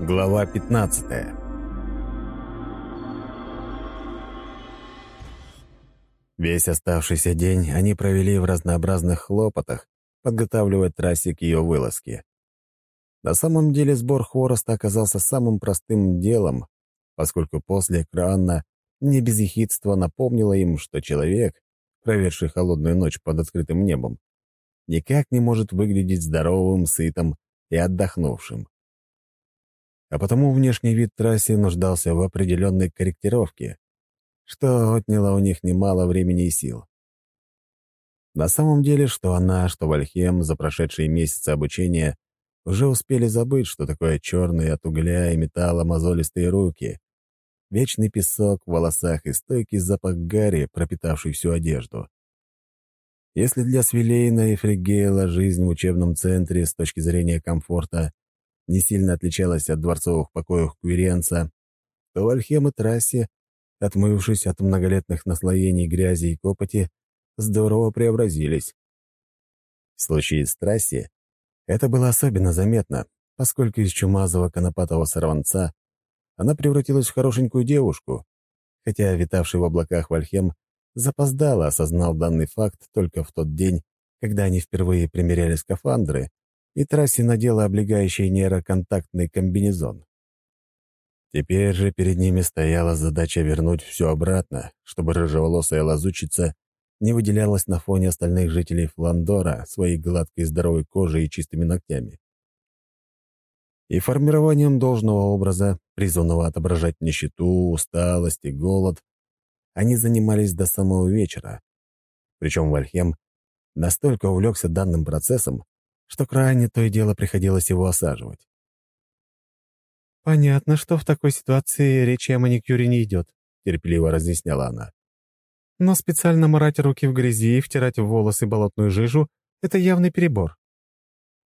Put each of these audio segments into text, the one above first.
Глава 15 Весь оставшийся день они провели в разнообразных хлопотах, подготавливая трассе к ее вылазке. На самом деле сбор хвороста оказался самым простым делом, поскольку после Кранна не без ехидства напомнило им, что человек, проведший холодную ночь под открытым небом, никак не может выглядеть здоровым, сытым и отдохнувшим. А потому внешний вид трассы нуждался в определенной корректировке, что отняло у них немало времени и сил. На самом деле, что она, что Вальхем за прошедшие месяцы обучения уже успели забыть, что такое черные от угля и металла мозолистые руки, вечный песок в волосах и стойкий запах гари, пропитавший всю одежду. Если для Свилейна и Фригейла жизнь в учебном центре с точки зрения комфорта не сильно отличалась от дворцовых покоев Кверенца, то Альхем и Трассе, отмывшись от многолетних наслоений грязи и копоти, здорово преобразились. В случае с Трассе это было особенно заметно, поскольку из чумазого конопатого сорванца она превратилась в хорошенькую девушку, хотя витавший в облаках Вальхем запоздало осознал данный факт только в тот день, когда они впервые примеряли скафандры, и Трасси надела облегающий нейроконтактный комбинезон. Теперь же перед ними стояла задача вернуть все обратно, чтобы рыжеволосая лазучица не выделялась на фоне остальных жителей Фландора своей гладкой здоровой кожей и чистыми ногтями. И формированием должного образа, призванного отображать нищету, усталость и голод, они занимались до самого вечера. Причем Вальхем настолько увлекся данным процессом, что крайне то и дело приходилось его осаживать. «Понятно, что в такой ситуации речи о маникюре не идет», — терпеливо разъясняла она. «Но специально морать руки в грязи и втирать в волосы болотную жижу — это явный перебор.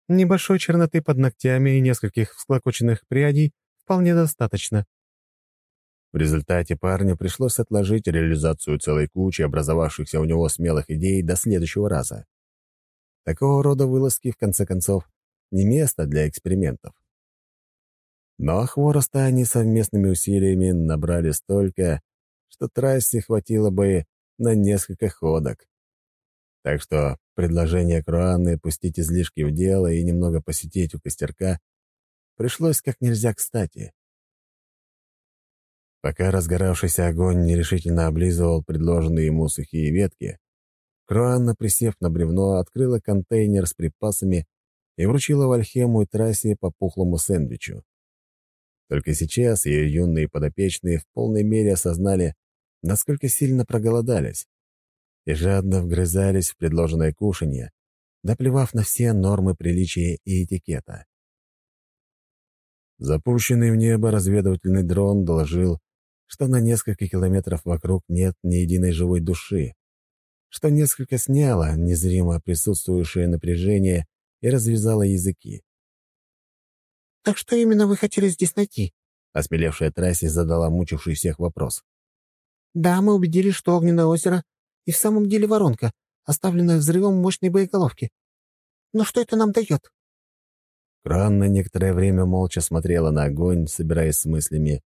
Небольшой черноты под ногтями и нескольких всклокоченных прядей вполне достаточно. В результате парню пришлось отложить реализацию целой кучи образовавшихся у него смелых идей до следующего раза. Такого рода вылазки, в конце концов, не место для экспериментов. Но хвороста они совместными усилиями набрали столько, что трассе хватило бы на несколько ходок. Так что предложение Круанны пустить излишки в дело и немного посетить у костерка пришлось как нельзя кстати. Пока разгоравшийся огонь нерешительно облизывал предложенные ему сухие ветки, Круанна, присев на бревно, открыла контейнер с припасами и вручила Вальхему и Трассе по пухлому сэндвичу. Только сейчас ее юные подопечные в полной мере осознали, насколько сильно проголодались, и жадно вгрызались в предложенное кушанье, наплевав на все нормы приличия и этикета. Запущенный в небо разведывательный дрон доложил, что на несколько километров вокруг нет ни единой живой души, что несколько сняло незримо присутствующее напряжение и развязало языки. «Так что именно вы хотели здесь найти?» Осмелевшая Трасси задала мучивший всех вопрос. «Да, мы убедились, что огненное озеро и в самом деле воронка, оставленная взрывом мощной боеголовки. Но что это нам дает?» Кран на некоторое время молча смотрела на огонь, собираясь с мыслями,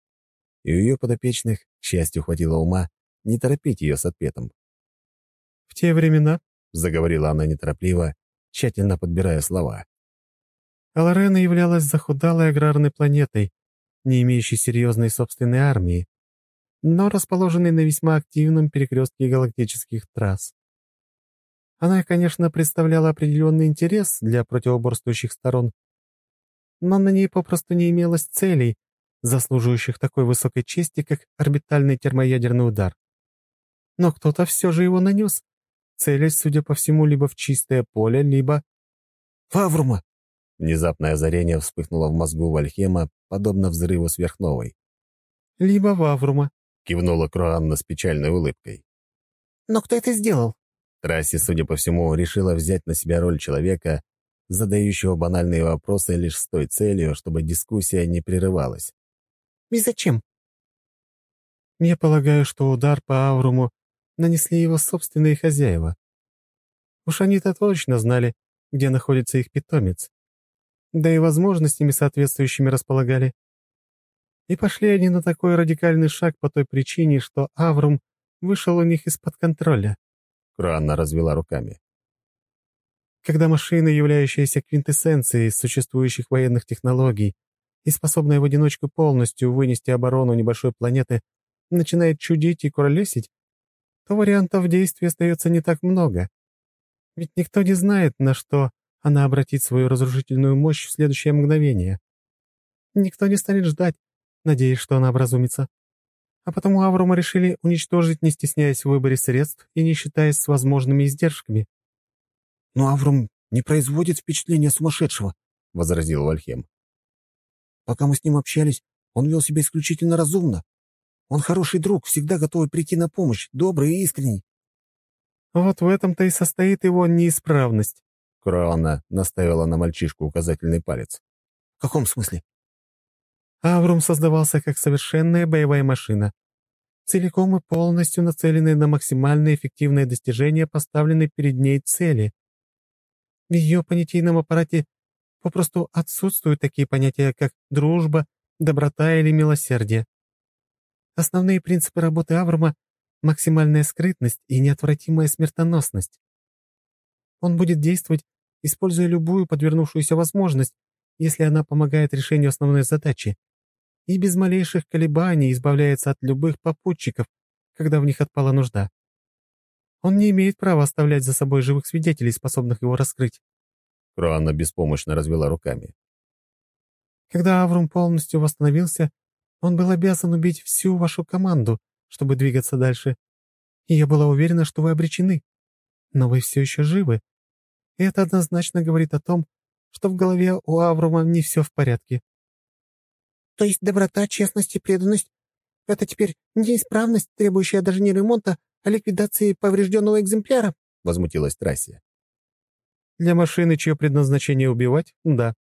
и у ее подопечных, к счастью, хватило ума не торопить ее с ответом. «В те времена», — заговорила она неторопливо, тщательно подбирая слова, Аларена являлась захудалой аграрной планетой, не имеющей серьезной собственной армии, но расположенной на весьма активном перекрестке галактических трасс. Она, конечно, представляла определенный интерес для противоборствующих сторон, но на ней попросту не имелось целей, заслуживающих такой высокой чести, как орбитальный термоядерный удар. Но кто-то все же его нанес, целясь, судя по всему, либо в чистое поле, либо... «Фаврума!» Внезапное озарение вспыхнуло в мозгу Вальхема, подобно взрыву сверхновой. «Либо Ваврума», — кивнула Круанна с печальной улыбкой. «Но кто это сделал?» Трасси, судя по всему, решила взять на себя роль человека, задающего банальные вопросы лишь с той целью, чтобы дискуссия не прерывалась. И зачем? Я полагаю, что удар по Авруму нанесли его собственные хозяева. Уж они-то точно знали, где находится их питомец. Да и возможностями соответствующими располагали. И пошли они на такой радикальный шаг по той причине, что Аврум вышел у них из-под контроля. Круанна развела руками. Когда машина, являющаяся квинтэссенцией существующих военных технологий и способная в одиночку полностью вынести оборону небольшой планеты, начинает чудить и куролесить, то вариантов действий остается не так много. Ведь никто не знает, на что она обратит свою разрушительную мощь в следующее мгновение. Никто не станет ждать, надеясь, что она образумится. А потому Аврума решили уничтожить, не стесняясь в выборе средств и не считаясь с возможными издержками. «Но Аврум не производит впечатления сумасшедшего», — возразил Вальхем. «Пока мы с ним общались, он вел себя исключительно разумно. Он хороший друг, всегда готовый прийти на помощь, добрый и искренний». «Вот в этом-то и состоит его неисправность», — Круанна наставила на мальчишку указательный палец. «В каком смысле?» Аврум создавался как совершенная боевая машина, целиком и полностью нацеленная на максимально эффективное достижение поставленной перед ней цели. В ее понятийном аппарате попросту отсутствуют такие понятия, как дружба, доброта или милосердие. Основные принципы работы Аврума — максимальная скрытность и неотвратимая смертоносность. Он будет действовать, используя любую подвернувшуюся возможность, если она помогает решению основной задачи и без малейших колебаний избавляется от любых попутчиков, когда в них отпала нужда. Он не имеет права оставлять за собой живых свидетелей, способных его раскрыть. Круанна беспомощно развела руками. Когда Аврум полностью восстановился, он был обязан убить всю вашу команду, чтобы двигаться дальше. И я была уверена, что вы обречены. Но вы все еще живы. И это однозначно говорит о том, что в голове у Аврума не все в порядке. То есть доброта, честность и преданность — это теперь неисправность, требующая даже не ремонта, а ликвидации поврежденного экземпляра?» — возмутилась Трасsia. «Для машины, чье предназначение убивать, да».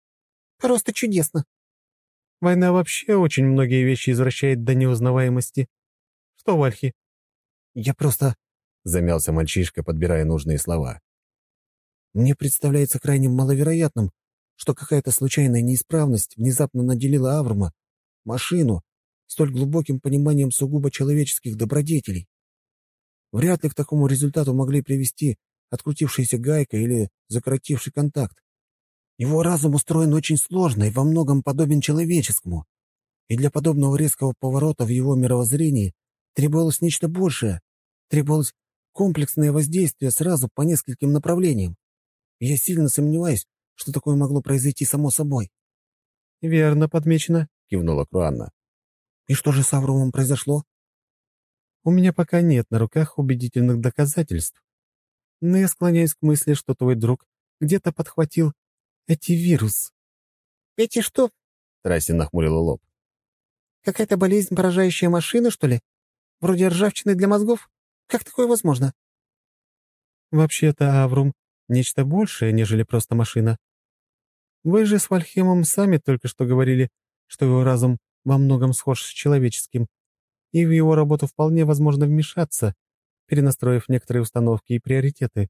«Просто чудесно». «Война вообще очень многие вещи извращает до неузнаваемости. Что, Вальхи?» «Я просто...» — замялся мальчишка, подбирая нужные слова. «Мне представляется крайне маловероятным, что какая-то случайная неисправность внезапно наделила Аврума машину, столь глубоким пониманием сугубо человеческих добродетелей. Вряд ли к такому результату могли привести открутившаяся гайка или закоротивший контакт. Его разум устроен очень сложно и во многом подобен человеческому. И для подобного резкого поворота в его мировоззрении требовалось нечто большее, требовалось комплексное воздействие сразу по нескольким направлениям. Я сильно сомневаюсь, что такое могло произойти само собой. «Верно подмечено», — кивнула Круанна. «И что же с Авромом произошло?» «У меня пока нет на руках убедительных доказательств. Но я склоняюсь к мысли, что твой друг где-то подхватил эти вирус». «Эти что?» — Трасси нахмурила лоб. «Какая-то болезнь, поражающая машины, что ли? Вроде ржавчины для мозгов? Как такое возможно?» «Вообще-то Аврум — нечто большее, нежели просто машина. Вы же с Вальхемом сами только что говорили, что его разум во многом схож с человеческим, и в его работу вполне возможно вмешаться, перенастроив некоторые установки и приоритеты.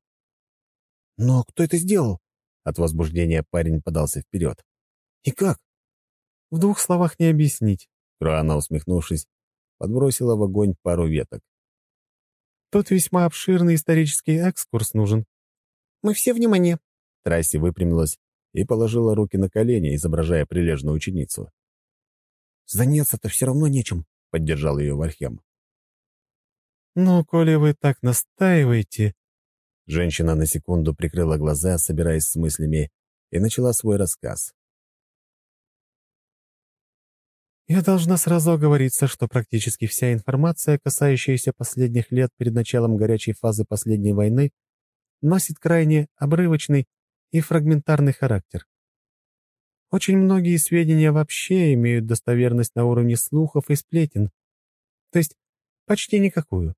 «Но кто это сделал?» От возбуждения парень подался вперед. «И как?» «В двух словах не объяснить», — Круана, усмехнувшись, подбросила в огонь пару веток. «Тут весьма обширный исторический экскурс нужен». «Мы все внимание». Трасси выпрямилась и положила руки на колени, изображая прилежную ученицу. «Заняться-то все равно нечем», — поддержал ее Вальхем. «Ну, коли вы так настаиваете...» Женщина на секунду прикрыла глаза, собираясь с мыслями, и начала свой рассказ. Я должна сразу оговориться, что практически вся информация, касающаяся последних лет перед началом горячей фазы последней войны, носит крайне обрывочный и фрагментарный характер. Очень многие сведения вообще имеют достоверность на уровне слухов и сплетен, то есть почти никакую.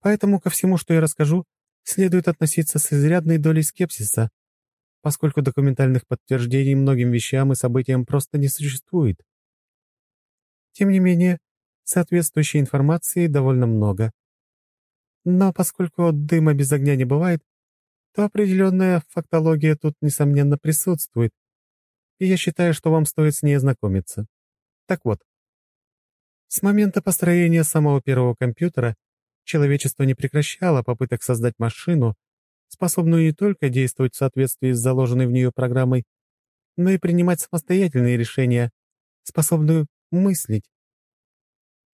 Поэтому ко всему, что я расскажу, следует относиться с изрядной долей скепсиса, поскольку документальных подтверждений многим вещам и событиям просто не существует. Тем не менее, соответствующей информации довольно много. Но поскольку дыма без огня не бывает, то определенная фактология тут, несомненно, присутствует, и я считаю, что вам стоит с ней ознакомиться. Так вот, с момента построения самого первого компьютера человечество не прекращало попыток создать машину, способную не только действовать в соответствии с заложенной в нее программой, но и принимать самостоятельные решения, способную мыслить.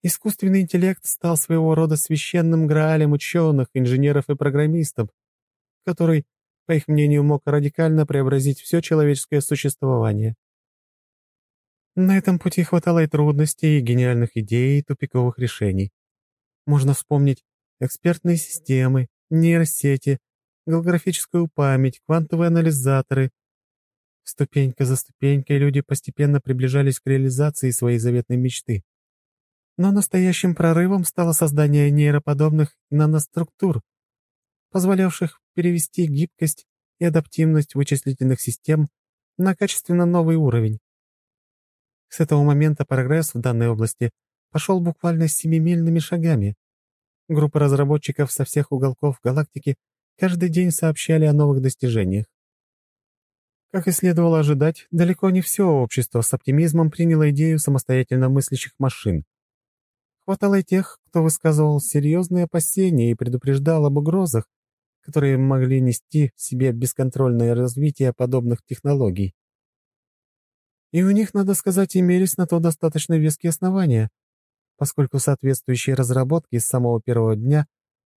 Искусственный интеллект стал своего рода священным граалем ученых, инженеров и программистов, который, по их мнению, мог радикально преобразить все человеческое существование. На этом пути хватало и трудностей, и гениальных идей, и тупиковых решений. Можно вспомнить экспертные системы, нейросети, голографическую память, квантовые анализаторы. Ступенька за ступенькой люди постепенно приближались к реализации своей заветной мечты. Но настоящим прорывом стало создание нейроподобных наноструктур, позволявших перевести гибкость и адаптивность вычислительных систем на качественно новый уровень. С этого момента прогресс в данной области пошел буквально семимильными шагами. Группы разработчиков со всех уголков галактики каждый день сообщали о новых достижениях. Как и следовало ожидать, далеко не все общество с оптимизмом приняло идею самостоятельно мыслящих машин. Хватало и тех, кто высказывал серьезные опасения и предупреждал об угрозах, которые могли нести в себе бесконтрольное развитие подобных технологий. И у них, надо сказать, имелись на то достаточно веские основания, поскольку соответствующие разработки с самого первого дня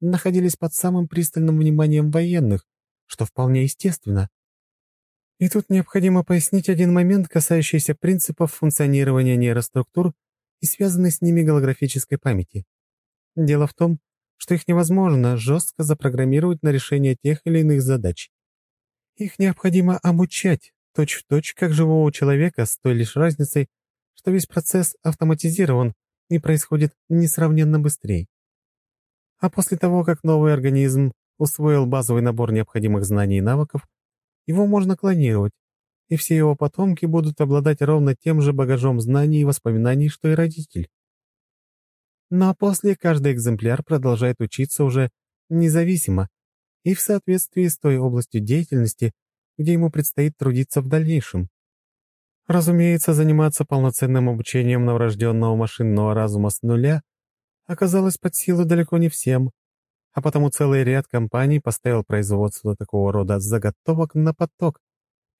находились под самым пристальным вниманием военных, что вполне естественно. И тут необходимо пояснить один момент, касающийся принципов функционирования нейроструктур и связанной с ними голографической памяти. Дело в том, что их невозможно жестко запрограммировать на решение тех или иных задач. Их необходимо обучать, точь-в-точь, точь, как живого человека, с той лишь разницей, что весь процесс автоматизирован и происходит несравненно быстрее. А после того, как новый организм усвоил базовый набор необходимых знаний и навыков, его можно клонировать, и все его потомки будут обладать ровно тем же багажом знаний и воспоминаний, что и родитель. Ну а после каждый экземпляр продолжает учиться уже независимо и в соответствии с той областью деятельности, где ему предстоит трудиться в дальнейшем. Разумеется, заниматься полноценным обучением новорожденного машинного разума с нуля оказалось под силу далеко не всем, а потому целый ряд компаний поставил производство такого рода заготовок на поток,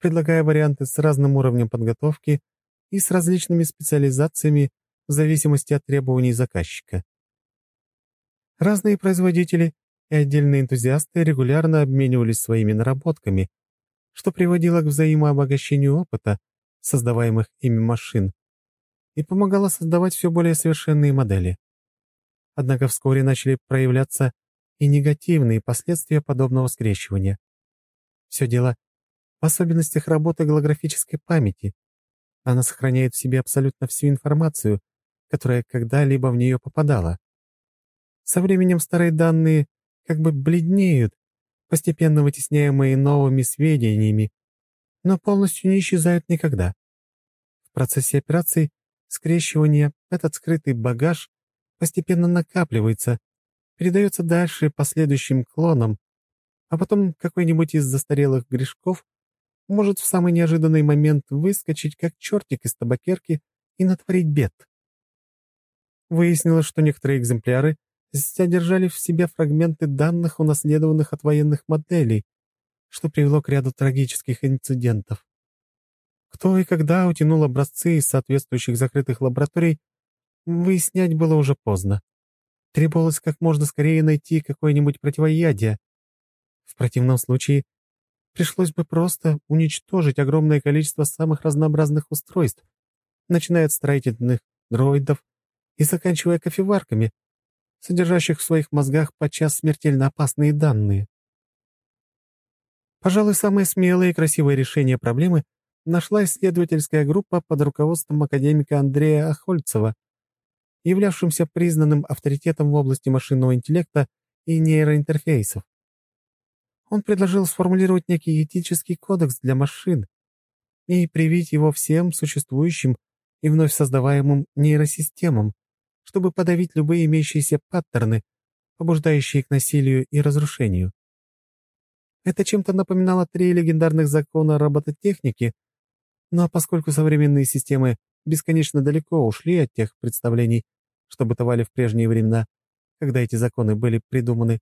предлагая варианты с разным уровнем подготовки и с различными специализациями в зависимости от требований заказчика. Разные производители и отдельные энтузиасты регулярно обменивались своими наработками, что приводило к взаимообогащению опыта, создаваемых ими машин, и помогало создавать все более совершенные модели. Однако вскоре начали проявляться и негативные последствия подобного скрещивания. Все дело в особенностях работы голографической памяти. Она сохраняет в себе абсолютно всю информацию, которая когда-либо в нее попадала. Со временем старые данные как бы бледнеют, постепенно вытесняемые новыми сведениями, но полностью не исчезают никогда. В процессе операции скрещивания этот скрытый багаж постепенно накапливается, передается дальше последующим клонам, а потом какой-нибудь из застарелых грешков может в самый неожиданный момент выскочить, как чертик из табакерки, и натворить бед. Выяснилось, что некоторые экземпляры содержали в себе фрагменты данных, унаследованных от военных моделей, что привело к ряду трагических инцидентов. Кто и когда утянул образцы из соответствующих закрытых лабораторий, выяснять было уже поздно. Требовалось как можно скорее найти какое-нибудь противоядие. В противном случае пришлось бы просто уничтожить огромное количество самых разнообразных устройств, начиная от строительных дроидов и заканчивая кофеварками, содержащих в своих мозгах подчас смертельно опасные данные. Пожалуй, самое смелое и красивое решение проблемы нашла исследовательская группа под руководством академика Андрея Охольцева, являвшимся признанным авторитетом в области машинного интеллекта и нейроинтерфейсов. Он предложил сформулировать некий этический кодекс для машин и привить его всем существующим и вновь создаваемым нейросистемам, чтобы подавить любые имеющиеся паттерны, побуждающие к насилию и разрушению. Это чем-то напоминало три легендарных закона робототехники, но поскольку современные системы бесконечно далеко ушли от тех представлений, что бытовали в прежние времена, когда эти законы были придуманы,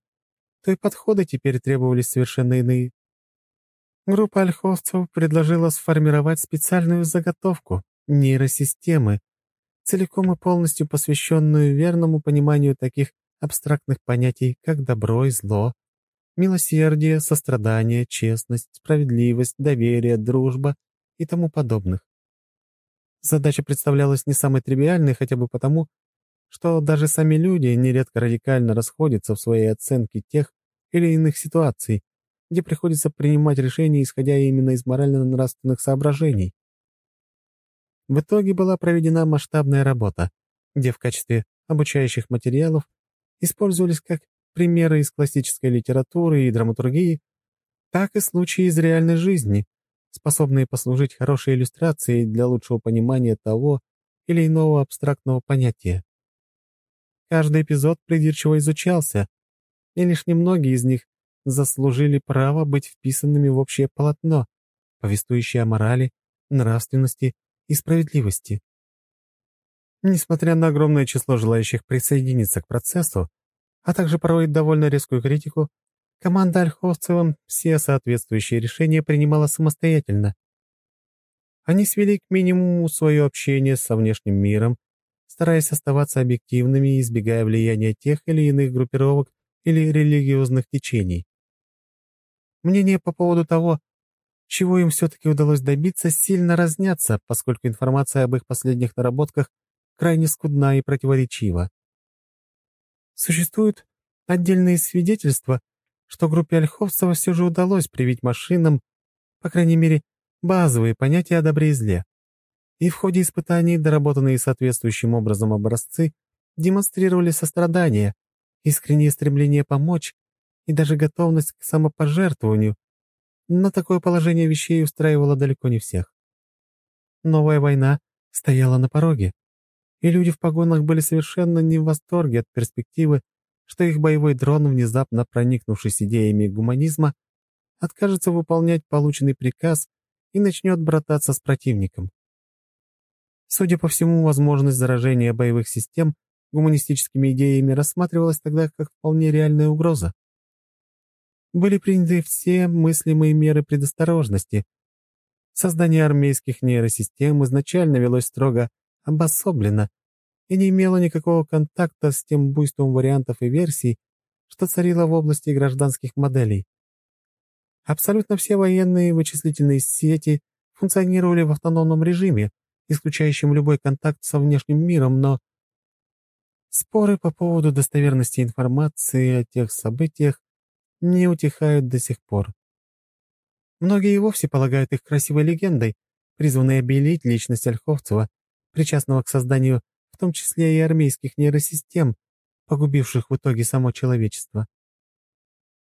то и подходы теперь требовались совершенно иные. Группа ольховцев предложила сформировать специальную заготовку нейросистемы, целиком и полностью посвященную верному пониманию таких абстрактных понятий, как добро и зло, милосердие, сострадание, честность, справедливость, доверие, дружба и тому подобных. Задача представлялась не самой тривиальной хотя бы потому, что даже сами люди нередко радикально расходятся в своей оценке тех или иных ситуаций, где приходится принимать решения, исходя именно из морально-нравственных соображений. В итоге была проведена масштабная работа, где в качестве обучающих материалов использовались как примеры из классической литературы и драматургии, так и случаи из реальной жизни, способные послужить хорошей иллюстрацией для лучшего понимания того или иного абстрактного понятия. Каждый эпизод придирчиво изучался, и лишь немногие из них заслужили право быть вписанными в общее полотно, повествующее о морали, нравственности и справедливости. Несмотря на огромное число желающих присоединиться к процессу, а также порой довольно резкую критику, команда Ольхов в целом все соответствующие решения принимала самостоятельно. Они свели к минимуму свое общение со внешним миром, стараясь оставаться объективными и избегая влияния тех или иных группировок или религиозных течений. Мнения по поводу того, чего им все-таки удалось добиться, сильно разнятся, поскольку информация об их последних наработках крайне скудна и противоречива. Существуют отдельные свидетельства, что группе Ольховцева все же удалось привить машинам, по крайней мере, базовые понятия о добре и зле. И в ходе испытаний доработанные соответствующим образом образцы демонстрировали сострадание, искреннее стремление помочь и даже готовность к самопожертвованию, но такое положение вещей устраивало далеко не всех. Новая война стояла на пороге, и люди в погонах были совершенно не в восторге от перспективы, что их боевой дрон, внезапно проникнувшись идеями гуманизма, откажется выполнять полученный приказ и начнет брататься с противником. Судя по всему, возможность заражения боевых систем гуманистическими идеями рассматривалась тогда как вполне реальная угроза были приняты все мыслимые меры предосторожности. Создание армейских нейросистем изначально велось строго обособленно и не имело никакого контакта с тем буйством вариантов и версий, что царило в области гражданских моделей. Абсолютно все военные вычислительные сети функционировали в автономном режиме, исключающем любой контакт со внешним миром, но споры по поводу достоверности информации о тех событиях не утихают до сих пор. Многие и вовсе полагают их красивой легендой, призванной обелить личность Ольховцева, причастного к созданию в том числе и армейских нейросистем, погубивших в итоге само человечество.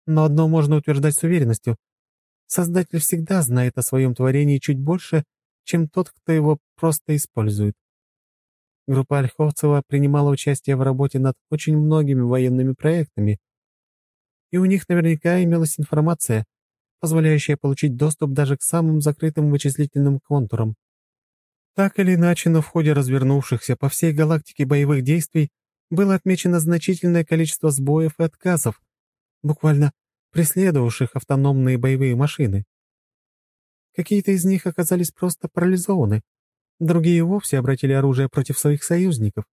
Но одно можно утверждать с уверенностью. Создатель всегда знает о своем творении чуть больше, чем тот, кто его просто использует. Группа Ольховцева принимала участие в работе над очень многими военными проектами, и у них наверняка имелась информация, позволяющая получить доступ даже к самым закрытым вычислительным контурам. Так или иначе, но в ходе развернувшихся по всей галактике боевых действий было отмечено значительное количество сбоев и отказов, буквально преследовавших автономные боевые машины. Какие-то из них оказались просто парализованы, другие вовсе обратили оружие против своих союзников.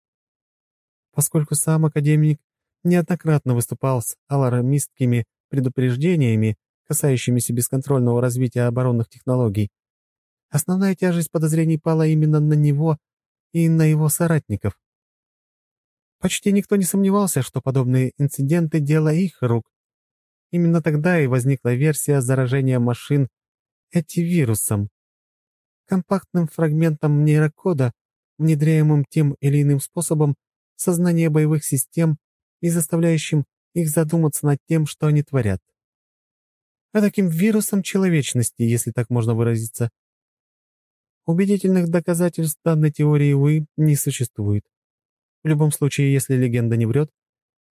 Поскольку сам академик неоднократно выступал с алармистскими предупреждениями, касающимися бесконтрольного развития оборонных технологий. Основная тяжесть подозрений пала именно на него и на его соратников. Почти никто не сомневался, что подобные инциденты — дело их рук. Именно тогда и возникла версия заражения машин этивирусом, компактным фрагментом нейрокода, внедряемым тем или иным способом сознание боевых систем и заставляющим их задуматься над тем, что они творят. А таким вирусом человечности, если так можно выразиться. Убедительных доказательств данной теории, увы, не существует. В любом случае, если легенда не врет,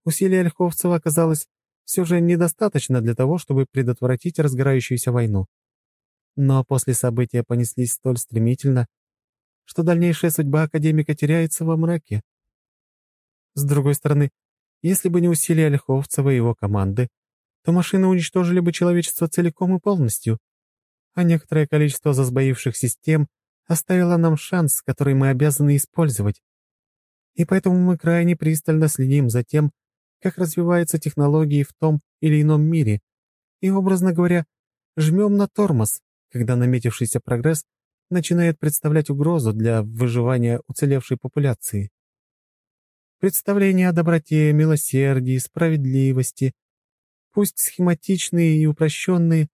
усилий Ольховцева оказалось все же недостаточно для того, чтобы предотвратить разгорающуюся войну. Но после события понеслись столь стремительно, что дальнейшая судьба академика теряется во мраке. С другой стороны, если бы не усилия Ольховцева и его команды, то машины уничтожили бы человечество целиком и полностью, а некоторое количество засбоивших систем оставило нам шанс, который мы обязаны использовать. И поэтому мы крайне пристально следим за тем, как развиваются технологии в том или ином мире, и, образно говоря, жмем на тормоз, когда наметившийся прогресс начинает представлять угрозу для выживания уцелевшей популяции. Представления о доброте, милосердии, справедливости, пусть схематичные и упрощенные,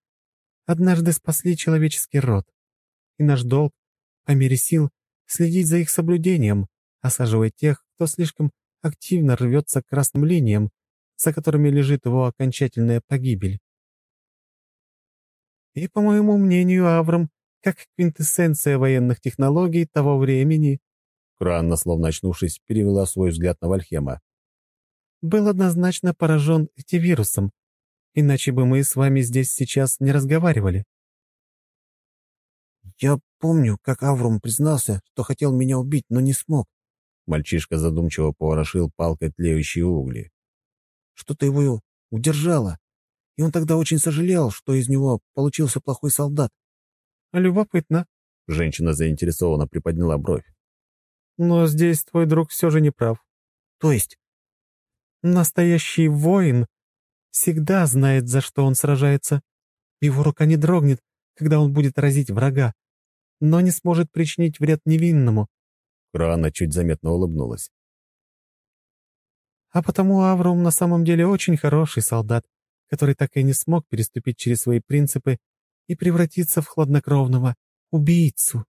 однажды спасли человеческий род. И наш долг, по мере сил, следить за их соблюдением, осаживая тех, кто слишком активно рвется к красным линиям, за которыми лежит его окончательная погибель. И, по моему мнению, Аврам, как квинтэссенция военных технологий того времени, Круанна, словно очнувшись, перевела свой взгляд на Вальхема. был однозначно поражен вирусом, иначе бы мы с вами здесь сейчас не разговаривали. «Я помню, как Аврум признался, что хотел меня убить, но не смог. Мальчишка задумчиво поворошил палкой тлеющие угли. Что-то его удержало, и он тогда очень сожалел, что из него получился плохой солдат. Любопытно. Женщина заинтересованно приподняла бровь. Но здесь твой друг все же не прав. То есть? Настоящий воин всегда знает, за что он сражается. Его рука не дрогнет, когда он будет разить врага, но не сможет причинить вред невинному. Крана чуть заметно улыбнулась. А потому Аврум на самом деле очень хороший солдат, который так и не смог переступить через свои принципы и превратиться в хладнокровного убийцу.